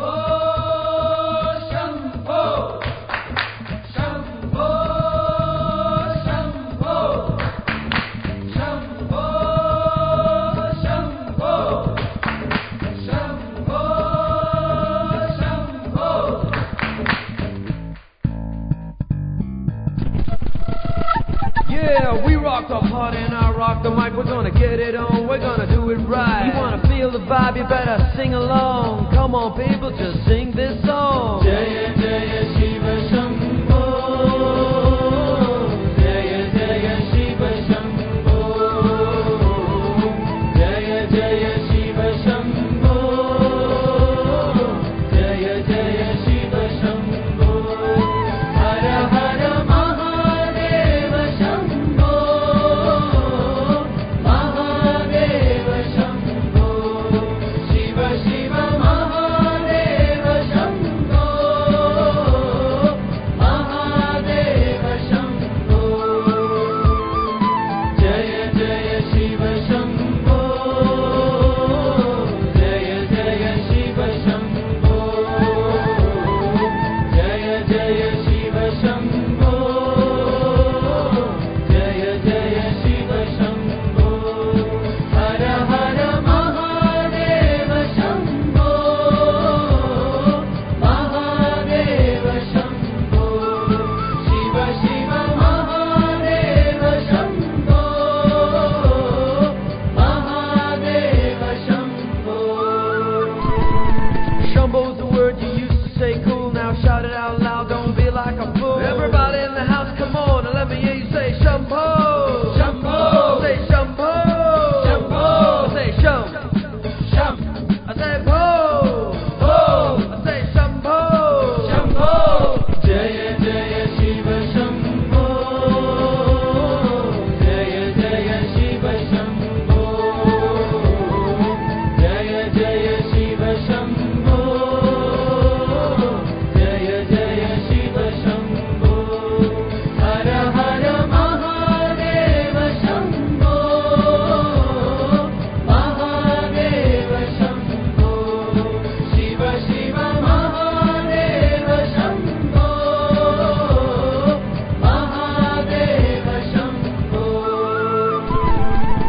Oh. Yeah, we rock the party and I rock the mic. We're gonna get it on, we're gonna do it right. You wanna feel the vibe, you better sing along. Come on, people, just sing this.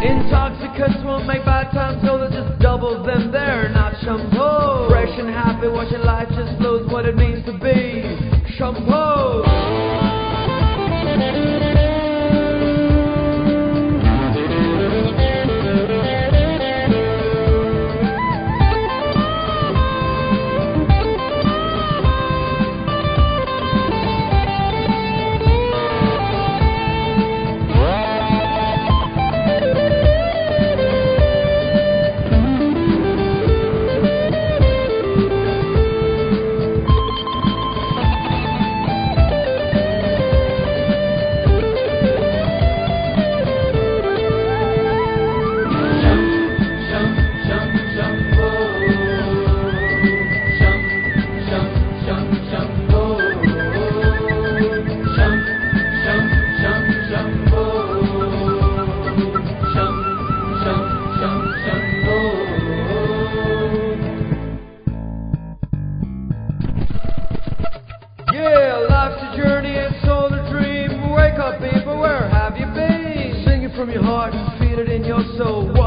Intoxicants won't make bad times, so they just double them. They're not shampoo. Fresh and happy, watching life just flows what it means to be shampoo. so